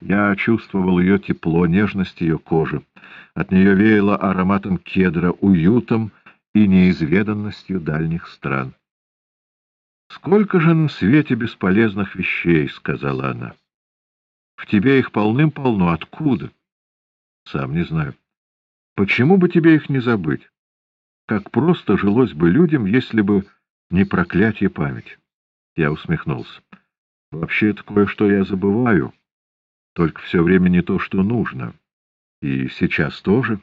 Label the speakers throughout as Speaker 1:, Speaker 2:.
Speaker 1: Я чувствовал ее тепло, нежность ее кожи. От нее веяло ароматом кедра, уютом и неизведанностью дальних стран. «Сколько же на свете бесполезных вещей!» — сказала она. «В тебе их полным-полно. Откуда?» «Сам не знаю. Почему бы тебе их не забыть? Как просто жилось бы людям, если бы не проклятие памяти?» Я усмехнулся. «Вообще-то кое-что я забываю». Только все время не то, что нужно. И сейчас тоже?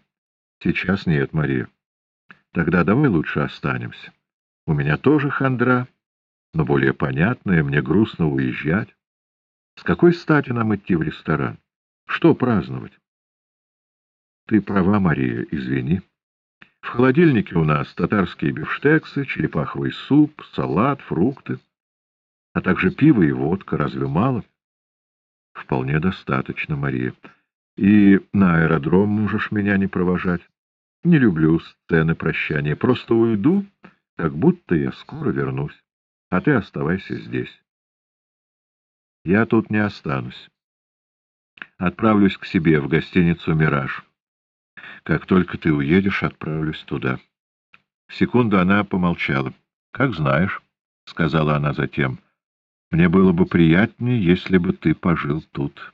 Speaker 1: Сейчас нет, Мария. Тогда давай лучше останемся. У меня тоже хандра, но более понятная, мне грустно уезжать. С какой стати нам идти в ресторан? Что праздновать? Ты права, Мария, извини. В холодильнике у нас татарские бифштексы, черепаховый суп, салат, фрукты, а также пиво и водка. Разве мало? — Вполне достаточно, Мария. И на аэродром можешь меня не провожать. Не люблю сцены прощания. Просто уйду, как будто я скоро вернусь. А ты оставайся здесь. Я тут не останусь. Отправлюсь к себе в гостиницу «Мираж». Как только ты уедешь, отправлюсь туда. Секунду она помолчала. — Как знаешь, — сказала она затем. — мне было бы приятнее, если бы ты пожил тут.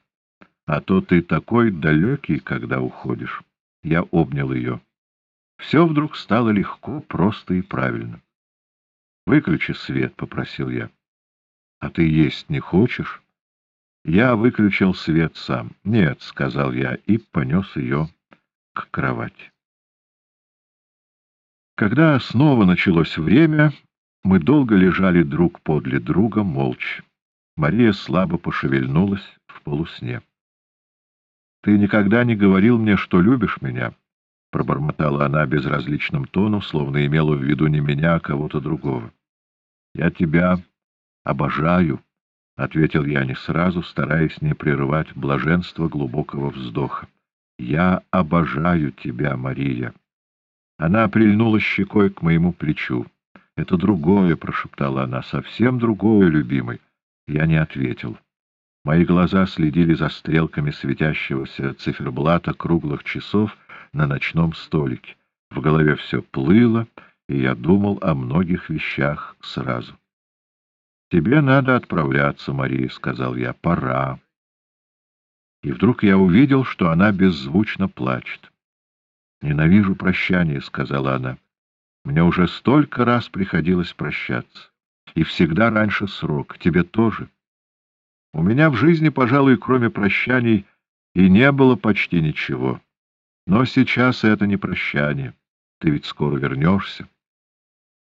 Speaker 1: А то ты такой далекий, когда уходишь. Я обнял ее. Все вдруг стало легко, просто и правильно. «Выключи свет», — попросил я. «А ты есть не хочешь?» Я выключил свет сам. «Нет», — сказал я и понес ее к кровати. Когда снова началось время, мы долго лежали друг подле друга, молча. Мария слабо пошевельнулась в полусне. — Ты никогда не говорил мне, что любишь меня? — пробормотала она безразличным тоном, словно имела в виду не меня, а кого-то другого. — Я тебя обожаю, — ответил я не сразу, стараясь не прерывать блаженство глубокого вздоха. — Я обожаю тебя, Мария. Она прильнула щекой к моему плечу. «Это другое», — прошептала она, — «совсем другое, любимый». Я не ответил. Мои глаза следили за стрелками светящегося циферблата круглых часов на ночном столике. В голове все плыло, и я думал о многих вещах сразу. «Тебе надо отправляться, Мария», — сказал я, — «пора». И вдруг я увидел, что она беззвучно плачет. «Ненавижу прощание», — сказала она. Мне уже столько раз приходилось прощаться. И всегда раньше срок. Тебе тоже. У меня в жизни, пожалуй, кроме прощаний, и не было почти ничего. Но сейчас это не прощание. Ты ведь скоро вернешься.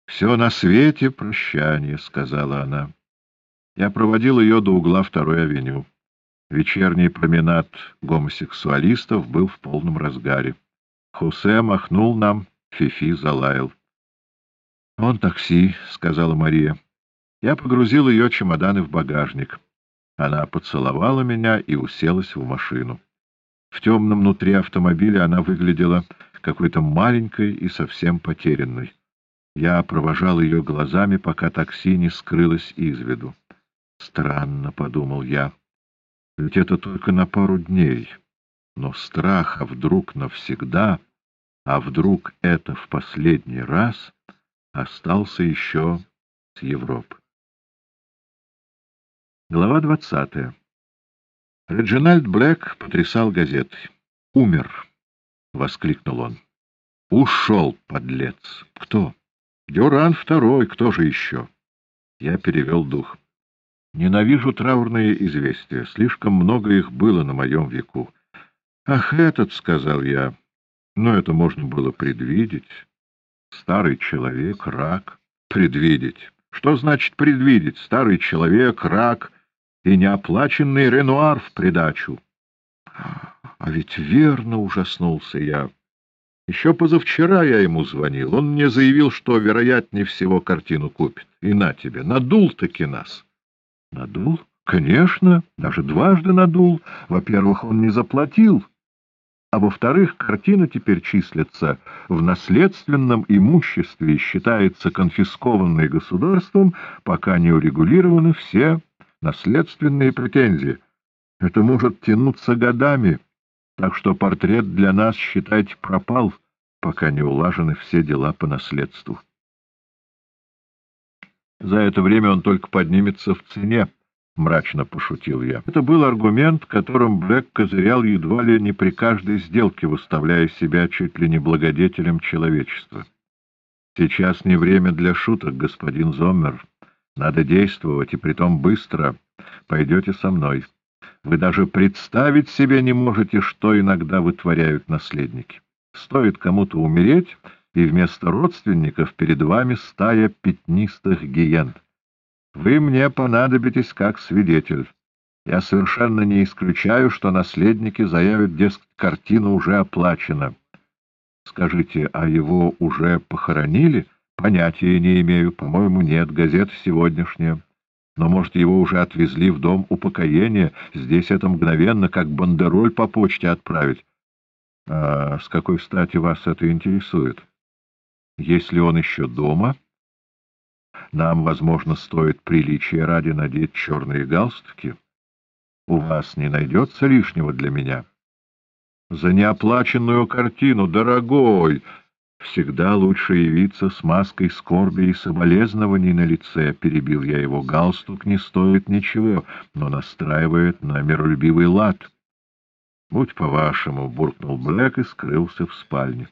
Speaker 1: «Все на свете прощание», — сказала она. Я проводил ее до угла второй авеню. Вечерний променад гомосексуалистов был в полном разгаре. Хусе махнул нам, Фифи залаял. — Он такси, — сказала Мария. Я погрузил ее чемоданы в багажник. Она поцеловала меня и уселась в машину. В темном внутри автомобиля она выглядела какой-то маленькой и совсем потерянной. Я провожал ее глазами, пока такси не скрылось из виду. Странно, — подумал я, — ведь это только на пару дней. Но страх, а вдруг навсегда, а вдруг это в последний раз — остался еще с Европы. Глава двадцатая. Реджинальд Блэк потрясал газетой. «Умер!» — воскликнул он. «Ушел, подлец!» «Кто?» «Дюран второй, кто же еще?» Я перевел дух. «Ненавижу траурные известия. Слишком много их было на моем веку». «Ах, этот!» — сказал я. «Но это можно было предвидеть». Старый человек, рак. Предвидеть. Что значит предвидеть? Старый человек, рак и неоплаченный Ренуар в придачу. А ведь верно ужаснулся я. Еще позавчера я ему звонил. Он мне заявил, что, вероятнее всего, картину купит. И на тебе, надул-таки нас. Надул? Конечно, даже дважды надул. Во-первых, он не заплатил а во-вторых, картина теперь числится в наследственном имуществе и считается конфискованной государством, пока не урегулированы все наследственные претензии. Это может тянуться годами, так что портрет для нас, считайте, пропал, пока не улажены все дела по наследству. За это время он только поднимется в цене, — мрачно пошутил я. Это был аргумент, которым Блэк козырял едва ли не при каждой сделке, выставляя себя чуть ли не благодетелем человечества. Сейчас не время для шуток, господин Зоммер. Надо действовать, и притом быстро. Пойдете со мной. Вы даже представить себе не можете, что иногда вытворяют наследники. Стоит кому-то умереть, и вместо родственников перед вами стая пятнистых гиен. Вы мне понадобитесь как свидетель. Я совершенно не исключаю, что наследники заявят, дескать, картина уже оплачена. Скажите, а его уже похоронили? Понятия не имею. По-моему, нет. Газета сегодняшняя. Но, может, его уже отвезли в дом упокоения. Здесь это мгновенно, как бандероль по почте отправить. А с какой стати вас это интересует? Если он еще дома, нам, возможно, стоит приличие ради надеть черные галстуки. У вас не найдется лишнего для меня. За неоплаченную картину, дорогой, всегда лучше явиться с маской скорби и соболезнований на лице, перебил я его. Галстук не стоит ничего, но настраивает на миролюбивый лад. — Будь по-вашему, — буркнул Блэк и скрылся в спальне.